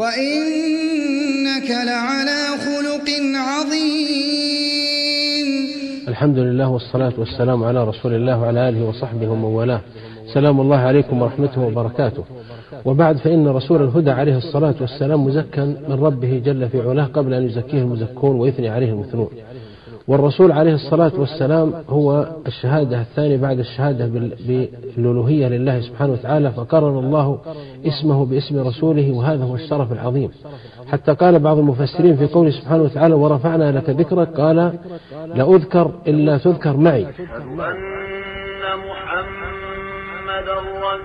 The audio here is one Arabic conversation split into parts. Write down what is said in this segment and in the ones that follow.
وإنك لعلى خلق عظيم. الحمد لله والصلاة والسلام على رسول الله وعلى آله وصحبه ومن والاه. سلام الله عليكم ورحمته وبركاته. وبعد فإن رسول الهدى عليه الصلاة والسلام مزكى من ربه جل في علاه قبل أن يزكيه المزكون ويثني عليه المثنون. والرسول عليه الصلاة والسلام هو الشهادة الثانية بعد الشهادة بالألوهية لله سبحانه وتعالى فقرن الله اسمه باسم رسوله وهذا هو الشرف العظيم. حتى قال بعض المفسرين في قوله سبحانه وتعالى ورفعنا لك ذكرك قال لأذكر إلا تذكر معي. محمد رسول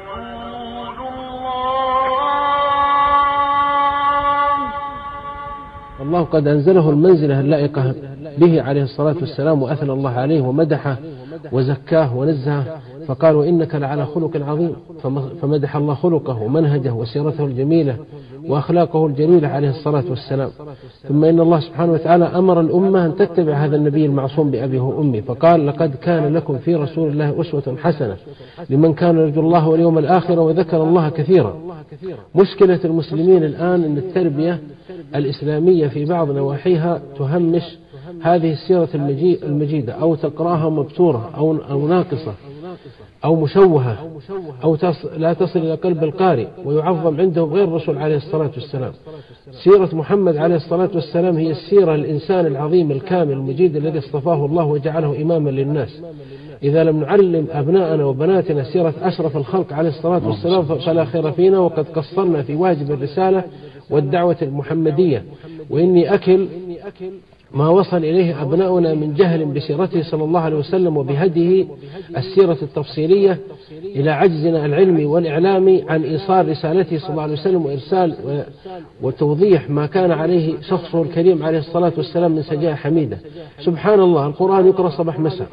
الله. الله قد أنزله المنزلة اللائقة به عليه الصلاة والسلام وأثنى الله عليه ومدحه وزكاه ونزهه فقال وإنك لعلى خلق عظيم فمدح الله خلقه ومنهجه وسيرته الجميلة وأخلاقه الجليلة عليه الصلاة والسلام. ثم إن الله سبحانه وتعالى أمر الأمة أن تتبع هذا النبي المعصوم بأبيه وأمه فقال لقد كان لكم في رسول الله أسوة حسنة لمن كان يرجو الله واليوم الآخر وذكر الله كثيرا. مشكلة المسلمين الآن أن التربية الإسلامية في بعض نواحيها تهمش هذه السيرة المجيدة أو تقراها مبتورة أو أو ناقصة أو مشوهة أو لا تصل إلى قلب القارئ ويعظم عندهم غير الرسول عليه الصلاة والسلام. سيرة محمد عليه الصلاة والسلام هي السيرة الإنسان العظيم الكامل المجيد الذي اصطفاه الله وجعله إماما للناس. إذا لم نعلم أبناءنا وبناتنا سيرة أشرف الخلق عليه الصلاة والسلام فلا خير فينا وقد قصرنا في واجب الرسالة والدعوة المحمدية. وإني أكل ما وصل إليه أبناؤنا من جهل بسيرته صلى الله عليه وسلم وبهديه السيرة التفصيلية إلى عجزنا العلمي والإعلامي عن إيصال رسالته صلى الله عليه وسلم وإرسال وتوضيح ما كان عليه شخصه الكريم عليه الصلاة والسلام من سجايا حميدة. سبحان الله القرآن يقرأ صباح مساء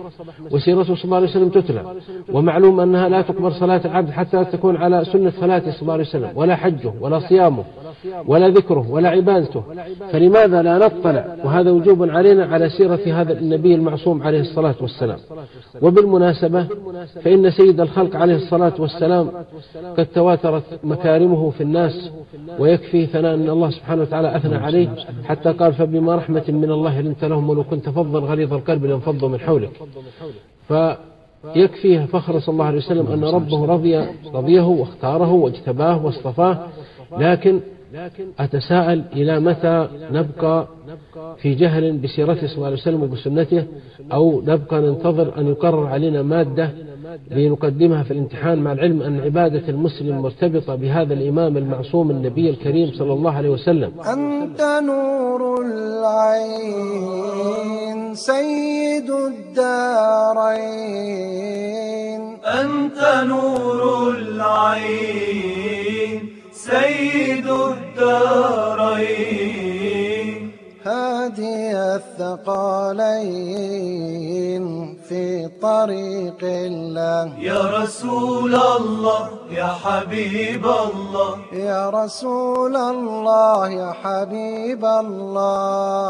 وسيرته صلى الله عليه وسلم تتلى ومعلوم أنها لا تقبل صلاة العبد حتى تكون على سنة صلاته صلى الله عليه وسلم ولا حجه ولا صيامه. ولا ذكره ولا عبادته. فلماذا لا نطلع؟ وهذا وجوب علينا على سيرة هذا النبي المعصوم عليه الصلاة والسلام. وبالمناسبة فإن سيد الخلق عليه الصلاة والسلام قد تواترت مكارمه في الناس ويكفي ثناء أن الله سبحانه وتعالى أثنى عليه حتى قال فبما رحمة من الله لنت لهم ولو كنت فظا غليظ القلب لانفضوا من حولك. فيكفيه فخر صلى الله عليه وسلم أن ربه رضي رضيه واختاره واجتباه واصطفاه لكن أتساءل إلى متى نبقى في جهل بسيرته صلى الله عليه وسلم وبسنته أو نبقى ننتظر أن يقرر علينا مادة لنقدمها في الامتحان مع العلم أن عبادة المسلم مرتبطة بهذا الإمام المعصوم النبي الكريم صلى الله عليه وسلم. أنت نور العين سيد الدارين. أنت نور العين سيد الدارين هادي الثقالين في طريق الله. يا رسول الله يا حبيب الله. يا رسول الله يا حبيب الله.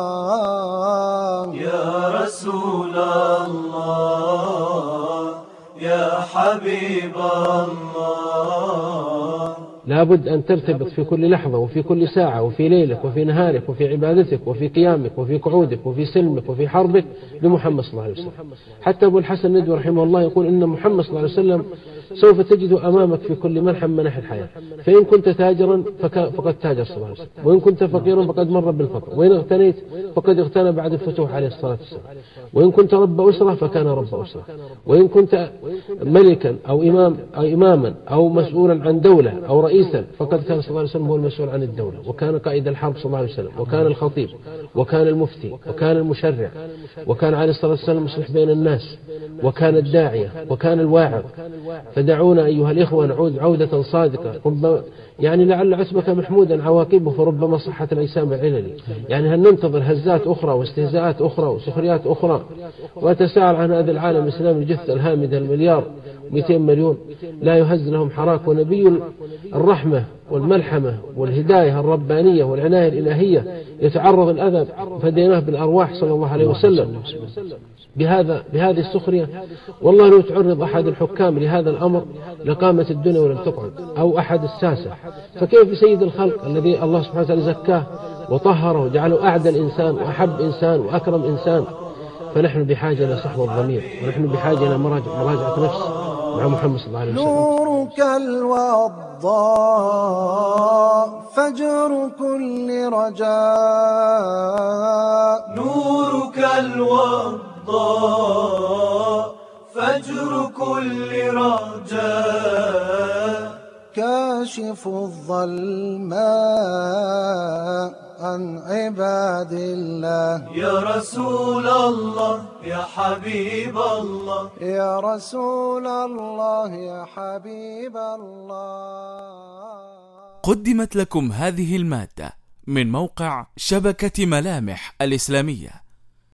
يا رسول الله يا حبيب الله. لابد أن ترتبط في كل لحظة وفي كل ساعة وفي ليلك وفي نهارك وفي عبادتك وفي قيامك وفي قعودك وفي سلمك وفي حربك بمحمد صلى الله عليه وسلم. حتى أبو الحسن الندوي رحمه الله يقول إن محمد صلى الله عليه وسلم سوف تجده أمامك في كل منحى من مناحي الحياة. فإن كنت تاجرا فقد تاجر صلى الله عليه وسلم. وإن كنت فقيرا فقد مر بالفقر. وإن اغتنيت فقد اغتنى بعد الفتوح عليه الصلاة والسلام. وإن كنت رب أسرة فكان رب أسرة. وإن كنت ملكا أو إمام أو إماما أو مسؤولا عن دولة أو رئيسا فقد كان صلى الله عليه وسلم هو المسؤول عن الدولة. وكان قائد الحرب صلى الله عليه وسلم. وكان الخطيب. وكان المفتي. وكان المشرع. وكان عليه الصلاة والسلام مصلح بين الناس. وكان الداعية. وكان الواعظ. فدعونا أيها الإخوة نعود عودة صادقة رب يعني لعل عتبك محمودا عواقبه فربما صحت الأجسام العللي يعني هل ننتظر هزات أخرى واستهزاءات أخرى وسخريات أخرى؟ وأتساءل عن هذا العالم الإسلامي الجثة الهامدة المليار 200 مليون. لا يهز لهم حراك ونبي الرحمة والملحمة والهداية الربانية والعناية الإلهية يتعرض الأذى فديناه بالأرواح صلى الله عليه وسلم. بهذا بهذه السخرية والله لو تعرض أحد الحكام لهذا الأمر لقامت الدنيا ولم تقعد أو أحد الساسة. فكيف بسيد الخلق الذي الله سبحانه وتعالى زكاه وطهره وجعله أعدى الإنسان وأحب إنسان وأكرم إنسان فنحن بحاجة إلى صحوة الضمير ونحن بحاجة إلى مراجعة نفس مع محمد صلى الله عليه وسلم. نورك الوضاء فجر كل رجاء. نورك الوضاء. فجر كل رجاء. كاشف الظلماء عن عباد الله. يا رسول الله يا حبيب الله. يا رسول الله يا حبيب الله. قدمت لكم هذه المادة من موقع شبكة ملامح الإسلامية.